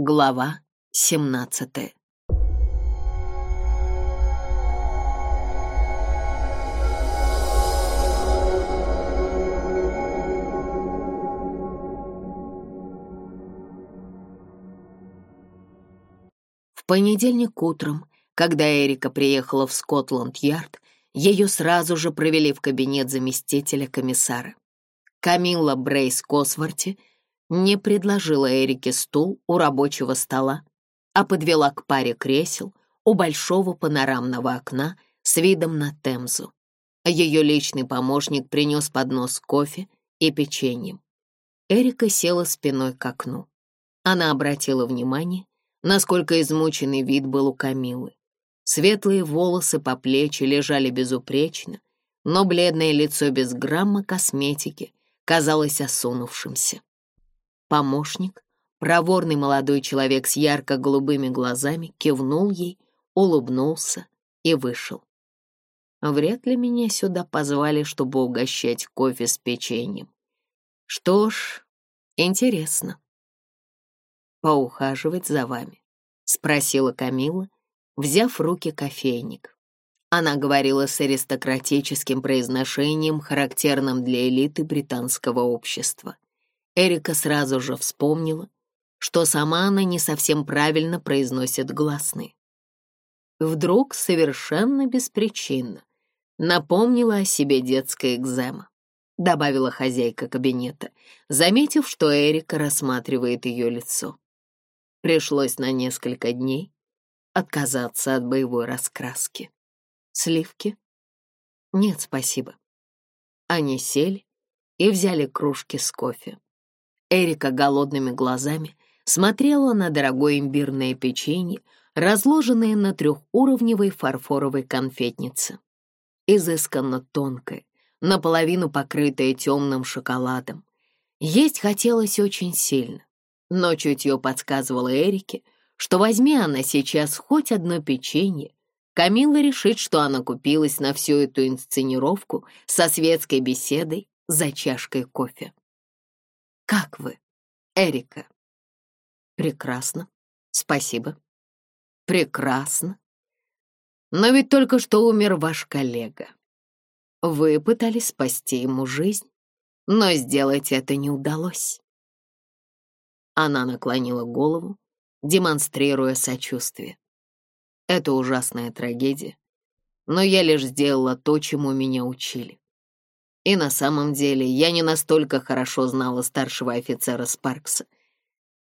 Глава 17 В понедельник утром, когда Эрика приехала в Скотланд-Ярд, ее сразу же провели в кабинет заместителя комиссара. Камилла Брейс Косворти — не предложила Эрике стул у рабочего стола, а подвела к паре кресел у большого панорамного окна с видом на Темзу. Ее личный помощник принес поднос кофе и печеньем. Эрика села спиной к окну. Она обратила внимание, насколько измученный вид был у Камилы. Светлые волосы по плечи лежали безупречно, но бледное лицо без грамма косметики казалось осунувшимся. Помощник, проворный молодой человек с ярко-голубыми глазами, кивнул ей, улыбнулся и вышел. Вряд ли меня сюда позвали, чтобы угощать кофе с печеньем. Что ж, интересно. Поухаживать за вами, спросила Камила, взяв в руки кофейник. Она говорила с аристократическим произношением, характерным для элиты британского общества. Эрика сразу же вспомнила, что сама она не совсем правильно произносит гласные. Вдруг, совершенно беспричинно, напомнила о себе детская экзема, добавила хозяйка кабинета, заметив, что Эрика рассматривает ее лицо. Пришлось на несколько дней отказаться от боевой раскраски. Сливки? Нет, спасибо. Они сели и взяли кружки с кофе. Эрика голодными глазами смотрела на дорогое имбирное печенье, разложенное на трехуровневой фарфоровой конфетнице. Изысканно тонкое, наполовину покрытое темным шоколадом. Есть хотелось очень сильно, но чутье подсказывало Эрике, что возьми она сейчас хоть одно печенье, Камилла решит, что она купилась на всю эту инсценировку со светской беседой за чашкой кофе. Как вы, Эрика? Прекрасно. Спасибо. Прекрасно. Но ведь только что умер ваш коллега. Вы пытались спасти ему жизнь, но сделать это не удалось. Она наклонила голову, демонстрируя сочувствие. Это ужасная трагедия, но я лишь сделала то, чему меня учили. И на самом деле я не настолько хорошо знала старшего офицера Спаркса.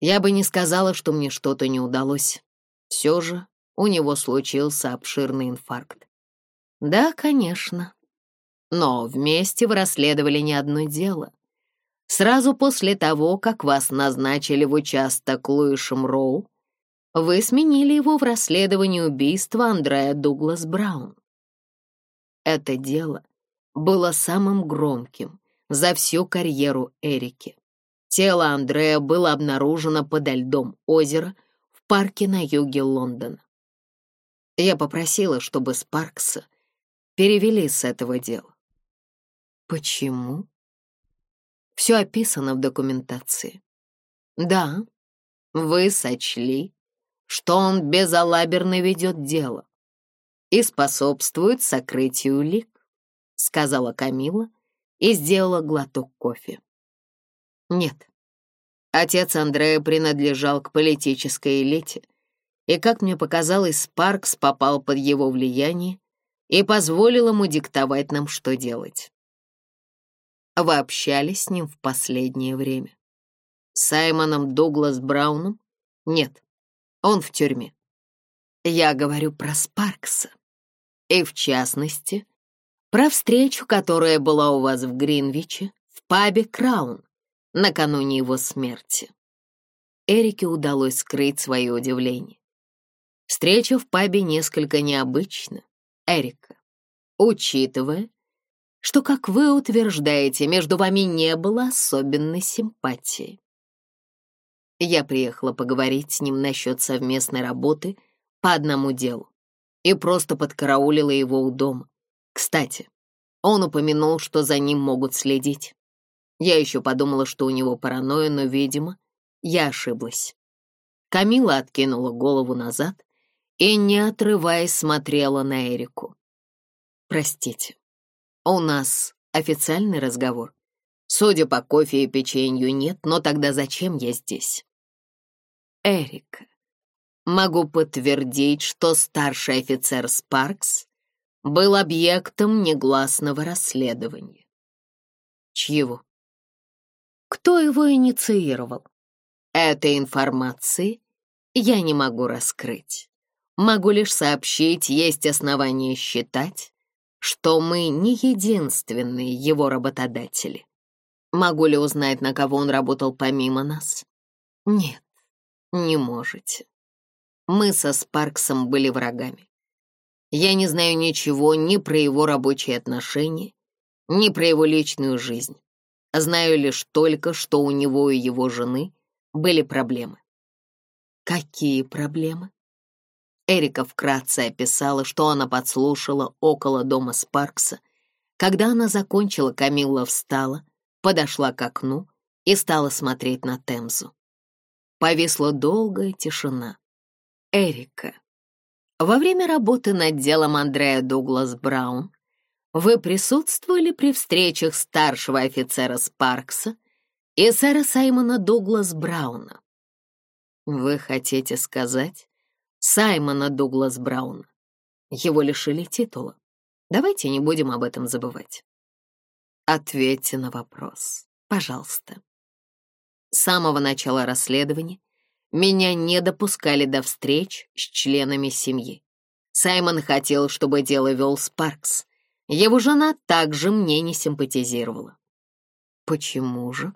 Я бы не сказала, что мне что-то не удалось. Все же у него случился обширный инфаркт. Да, конечно. Но вместе вы расследовали не одно дело. Сразу после того, как вас назначили в участок Луишем Роу, вы сменили его в расследовании убийства Андрея Дуглас Браун. Это дело было самым громким за всю карьеру Эрики. Тело Андрея было обнаружено подо льдом озера в парке на юге Лондона. Я попросила, чтобы Спаркса перевели с этого дела. Почему? Все описано в документации. Да, вы сочли, что он безалаберно ведет дело и способствует сокрытию улик сказала Камила и сделала глоток кофе. Нет. Отец Андрея принадлежал к политической элите, и, как мне показалось, Спаркс попал под его влияние и позволил ему диктовать нам, что делать. Вы общались с ним в последнее время? С Саймоном Дуглас Брауном? Нет, он в тюрьме. Я говорю про Спаркса. И, в частности, про встречу, которая была у вас в Гринвиче, в пабе «Краун» накануне его смерти. Эрике удалось скрыть свое удивление. Встреча в пабе несколько необычна, Эрика, учитывая, что, как вы утверждаете, между вами не было особенной симпатии. Я приехала поговорить с ним насчет совместной работы по одному делу и просто подкараулила его у дома. Кстати, он упомянул, что за ним могут следить. Я еще подумала, что у него паранойя, но, видимо, я ошиблась. Камила откинула голову назад и, не отрываясь, смотрела на Эрику. «Простите, а у нас официальный разговор. Судя по кофе и печенью, нет, но тогда зачем я здесь?» «Эрика, могу подтвердить, что старший офицер Спаркс был объектом негласного расследования. Чьего? Кто его инициировал? Этой информации я не могу раскрыть. Могу лишь сообщить, есть основания считать, что мы не единственные его работодатели. Могу ли узнать, на кого он работал помимо нас? Нет, не можете. Мы со Спарксом были врагами. Я не знаю ничего ни про его рабочие отношения, ни про его личную жизнь. Знаю лишь только, что у него и его жены были проблемы. Какие проблемы? Эрика вкратце описала, что она подслушала около дома Спаркса. Когда она закончила, Камилла встала, подошла к окну и стала смотреть на Темзу. Повисла долгая тишина. Эрика во время работы над делом Андрея Дуглас Браун вы присутствовали при встречах старшего офицера Спаркса и сэра Саймона Дуглас Брауна. Вы хотите сказать Саймона Дуглас Брауна? Его лишили титула. Давайте не будем об этом забывать. Ответьте на вопрос, пожалуйста. С самого начала расследования меня не допускали до встреч с членами семьи. Саймон хотел, чтобы дело вел Спаркс. Его жена также мне не симпатизировала. Почему же?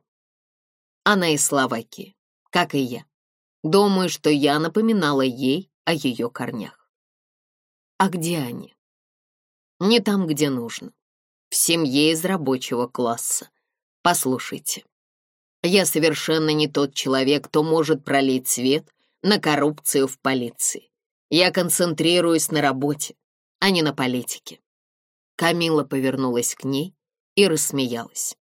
Она из Словакии, как и я. Думаю, что я напоминала ей о ее корнях. А где они? Не там, где нужно. В семье из рабочего класса. Послушайте, я совершенно не тот человек, кто может пролить свет на коррупцию в полиции. Я концентрируюсь на работе, а не на политике». Камила повернулась к ней и рассмеялась.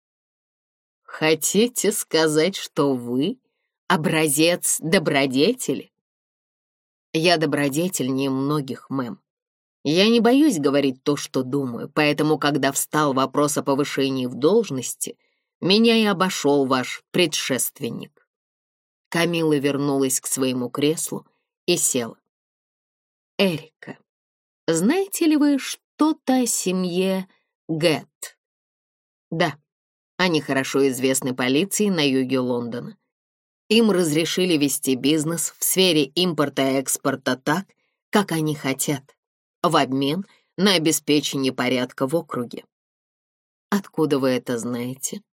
«Хотите сказать, что вы образец добродетели?» «Я добродетельнее многих, мэм. Я не боюсь говорить то, что думаю, поэтому, когда встал вопрос о повышении в должности — меня и обошел ваш предшественник». Камила вернулась к своему креслу и села. «Эрика, знаете ли вы что-то о семье Гэт?» «Да, они хорошо известны полиции на юге Лондона. Им разрешили вести бизнес в сфере импорта и экспорта так, как они хотят, в обмен на обеспечение порядка в округе». «Откуда вы это знаете?»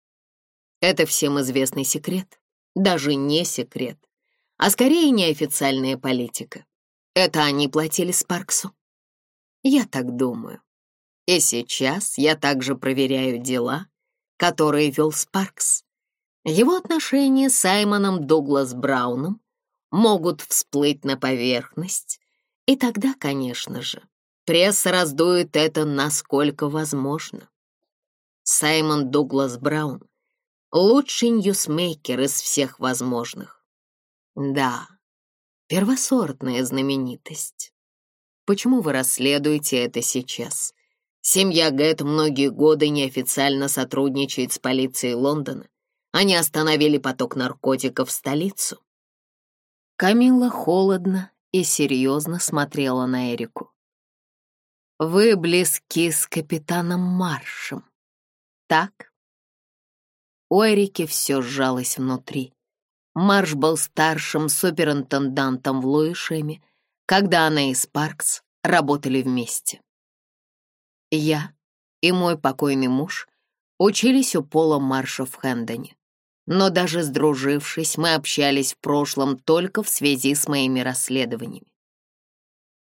Это всем известный секрет. Даже не секрет, а скорее неофициальная политика. Это они платили Спарксу. Я так думаю. И сейчас я также проверяю дела, которые вел Спаркс. Его отношения с Саймоном Дуглас Брауном могут всплыть на поверхность, и тогда, конечно же, пресса раздует это насколько возможно. Саймон Дуглас Браун лучший ньюсмейкер из всех возможных. Да, первосортная знаменитость. Почему вы расследуете это сейчас? Семья Гэт многие годы неофициально сотрудничает с полицией Лондона. Они остановили поток наркотиков в столицу. Камила холодно и серьезно смотрела на Эрику. «Вы близки с капитаном Маршем, так?» У Эрике все сжалось внутри. Марш был старшим суперинтендантом в Луишеме, когда она и Спаркс работали вместе. Я и мой покойный муж учились у Пола Марша в Хэндоне. Но даже сдружившись, мы общались в прошлом только в связи с моими расследованиями.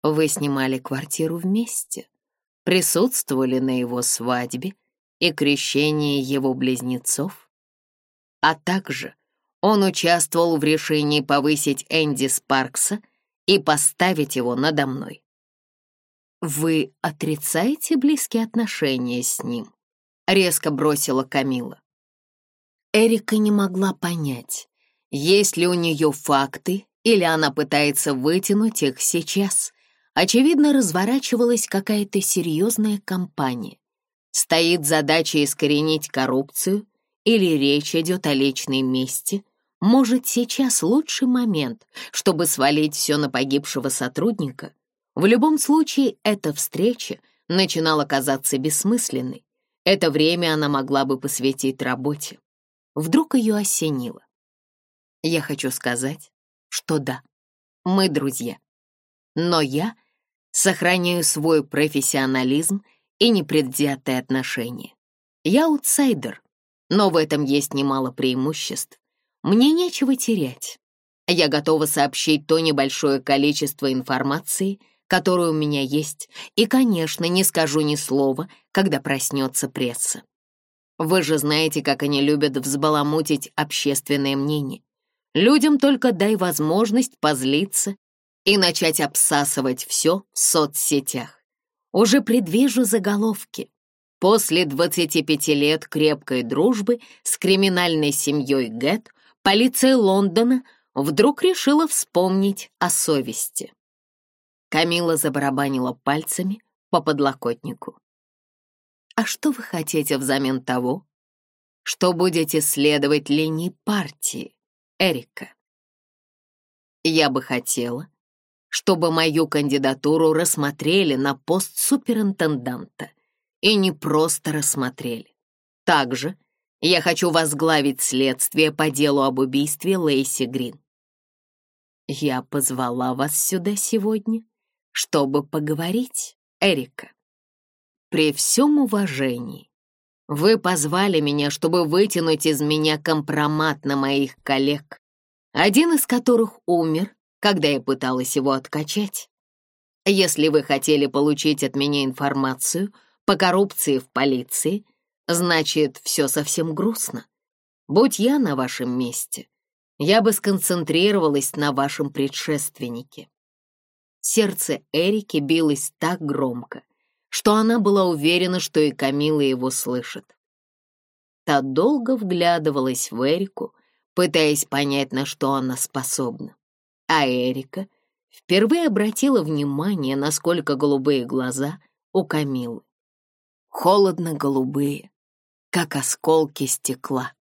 Вы снимали квартиру вместе, присутствовали на его свадьбе и крещении его близнецов, а также он участвовал в решении повысить Энди Спаркса и поставить его надо мной. «Вы отрицаете близкие отношения с ним?» — резко бросила Камила. Эрика не могла понять, есть ли у нее факты или она пытается вытянуть их сейчас. Очевидно, разворачивалась какая-то серьезная кампания. Стоит задача искоренить коррупцию — или речь идет о личной мести, может, сейчас лучший момент, чтобы свалить все на погибшего сотрудника. В любом случае, эта встреча начинала казаться бессмысленной. Это время она могла бы посвятить работе. Вдруг ее осенило. Я хочу сказать, что да, мы друзья. Но я сохраняю свой профессионализм и непредвзятые отношения. Я аутсайдер — но в этом есть немало преимуществ. Мне нечего терять. Я готова сообщить то небольшое количество информации, которое у меня есть, и, конечно, не скажу ни слова, когда проснется пресса. Вы же знаете, как они любят взбаламутить общественное мнение. Людям только дай возможность позлиться и начать обсасывать все в соцсетях. Уже предвижу заголовки. После 25 лет крепкой дружбы с криминальной семьей Гэт полиция Лондона вдруг решила вспомнить о совести. Камила забарабанила пальцами по подлокотнику. «А что вы хотите взамен того, что будете следовать линии партии, Эрика?» «Я бы хотела, чтобы мою кандидатуру рассмотрели на пост суперинтенданта», и не просто рассмотрели. Также я хочу возглавить следствие по делу об убийстве Лейси Грин. Я позвала вас сюда сегодня, чтобы поговорить, Эрика. При всем уважении, вы позвали меня, чтобы вытянуть из меня компромат на моих коллег, один из которых умер, когда я пыталась его откачать. Если вы хотели получить от меня информацию — по коррупции в полиции, значит, все совсем грустно. Будь я на вашем месте, я бы сконцентрировалась на вашем предшественнике. Сердце Эрики билось так громко, что она была уверена, что и Камила его слышит. Та долго вглядывалась в Эрику, пытаясь понять, на что она способна. А Эрика впервые обратила внимание, насколько голубые глаза у Камилы холодно-голубые, как осколки стекла.